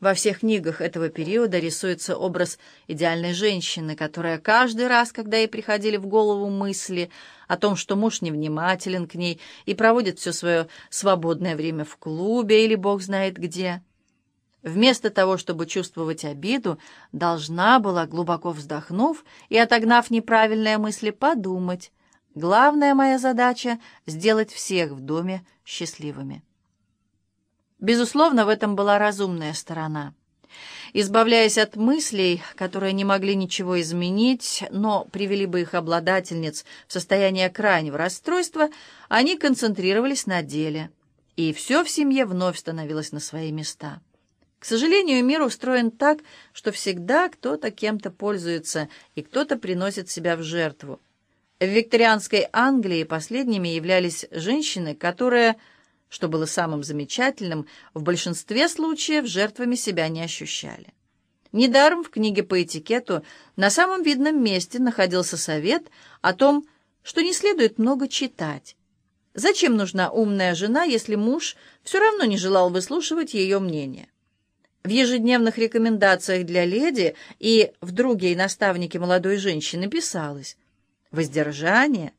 Во всех книгах этого периода рисуется образ идеальной женщины, которая каждый раз, когда ей приходили в голову мысли о том, что муж невнимателен к ней и проводит все свое свободное время в клубе или бог знает где, вместо того, чтобы чувствовать обиду, должна была, глубоко вздохнув и отогнав неправильные мысли, подумать. Главная моя задача — сделать всех в доме счастливыми. Безусловно, в этом была разумная сторона. Избавляясь от мыслей, которые не могли ничего изменить, но привели бы их обладательниц в состояние крайнего расстройства, они концентрировались на деле, и все в семье вновь становилось на свои места. К сожалению, мир устроен так, что всегда кто-то кем-то пользуется и кто-то приносит себя в жертву. В викторианской Англии последними являлись женщины, которые что было самым замечательным, в большинстве случаев жертвами себя не ощущали. Недаром в книге по этикету на самом видном месте находился совет о том, что не следует много читать. Зачем нужна умная жена, если муж все равно не желал выслушивать ее мнение? В ежедневных рекомендациях для леди и в друге и молодой женщины писалось «Воздержание,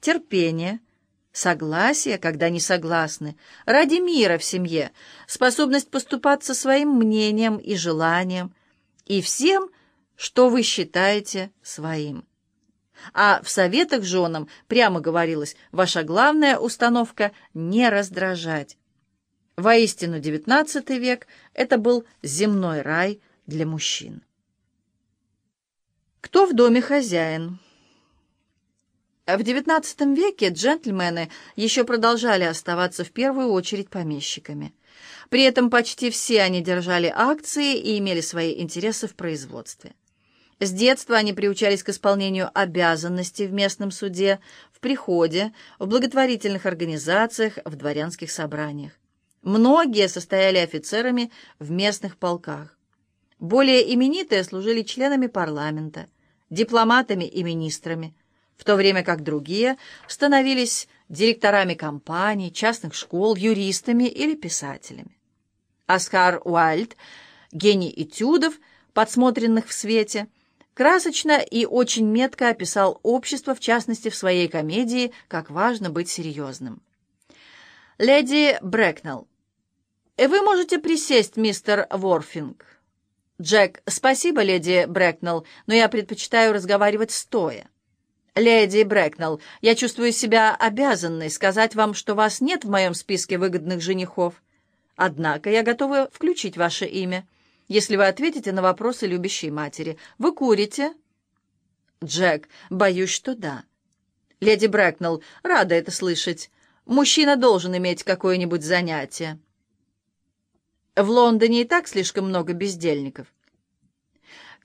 терпение, согласие, когда не согласны, ради мира в семье, способность поступаться своим мнением и желанием, и всем, что вы считаете своим. А в советах женам прямо говорилось, ваша главная установка — не раздражать. Воистину, XIX век — это был земной рай для мужчин. Кто в доме хозяин? В XIX веке джентльмены еще продолжали оставаться в первую очередь помещиками. При этом почти все они держали акции и имели свои интересы в производстве. С детства они приучались к исполнению обязанностей в местном суде, в приходе, в благотворительных организациях, в дворянских собраниях. Многие состояли офицерами в местных полках. Более именитые служили членами парламента, дипломатами и министрами – в то время как другие становились директорами компаний, частных школ, юристами или писателями. Оскар Уайльд, гений этюдов, подсмотренных в свете, красочно и очень метко описал общество, в частности, в своей комедии «Как важно быть серьезным». Леди Брэкнелл. «Вы можете присесть, мистер Ворфинг». «Джек, спасибо, леди Брэкнелл, но я предпочитаю разговаривать стоя». «Леди Брэкнелл, я чувствую себя обязанной сказать вам, что вас нет в моем списке выгодных женихов. Однако я готова включить ваше имя, если вы ответите на вопросы любящей матери. Вы курите?» «Джек, боюсь, что да». «Леди Брэкнелл, рада это слышать. Мужчина должен иметь какое-нибудь занятие». «В Лондоне и так слишком много бездельников.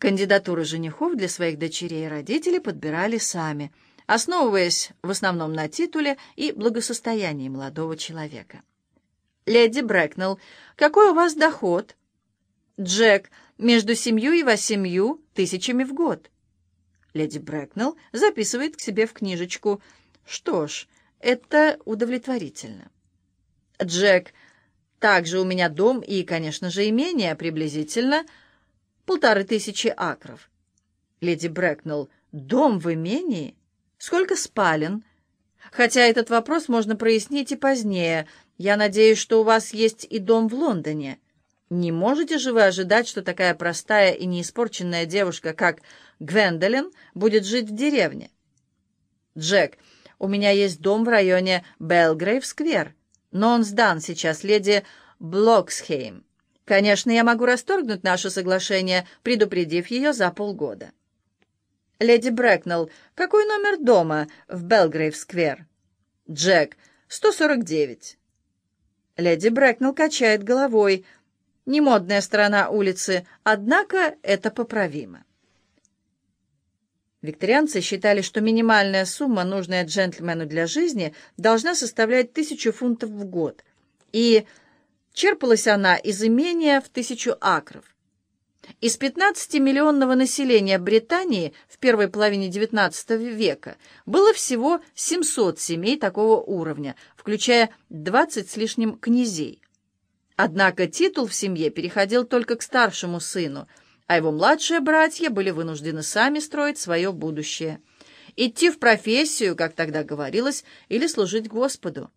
Кандидатуры женихов для своих дочерей родители подбирали сами, основываясь в основном на титуле и благосостоянии молодого человека. «Леди Брэкнелл, какой у вас доход?» «Джек, между семью и восемью тысячами в год». Леди Брэкнелл записывает к себе в книжечку. «Что ж, это удовлетворительно». «Джек, также у меня дом и, конечно же, имение приблизительно...» полторы тысячи акров. Леди Брэкнелл, дом в имении? Сколько спален? Хотя этот вопрос можно прояснить и позднее. Я надеюсь, что у вас есть и дом в Лондоне. Не можете же вы ожидать, что такая простая и неиспорченная девушка, как Гвендолин, будет жить в деревне? Джек, у меня есть дом в районе Белгрейв-сквер, но он сдан сейчас леди Блоксхейм. Конечно, я могу расторгнуть наше соглашение, предупредив ее за полгода. Леди Брэкнелл, какой номер дома в Белгрейв-сквер? Джек, 149. Леди Брэкнелл качает головой. Немодная сторона улицы, однако это поправимо. Викторианцы считали, что минимальная сумма, нужная джентльмену для жизни, должна составлять тысячу фунтов в год, и Черпалась она из имения в тысячу акров. Из 15-миллионного населения Британии в первой половине XIX века было всего 700 семей такого уровня, включая 20 с лишним князей. Однако титул в семье переходил только к старшему сыну, а его младшие братья были вынуждены сами строить свое будущее. Идти в профессию, как тогда говорилось, или служить Господу.